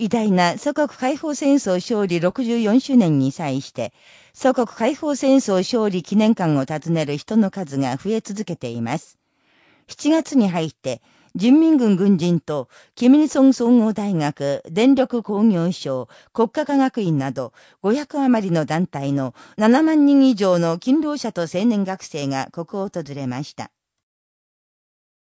偉大な祖国解放戦争勝利64周年に際して、祖国解放戦争勝利記念館を訪ねる人の数が増え続けています。7月に入って、人民軍軍人と、キム・イソン総合大学、電力工業省、国家科学院など、500余りの団体の7万人以上の勤労者と青年学生がここを訪れました。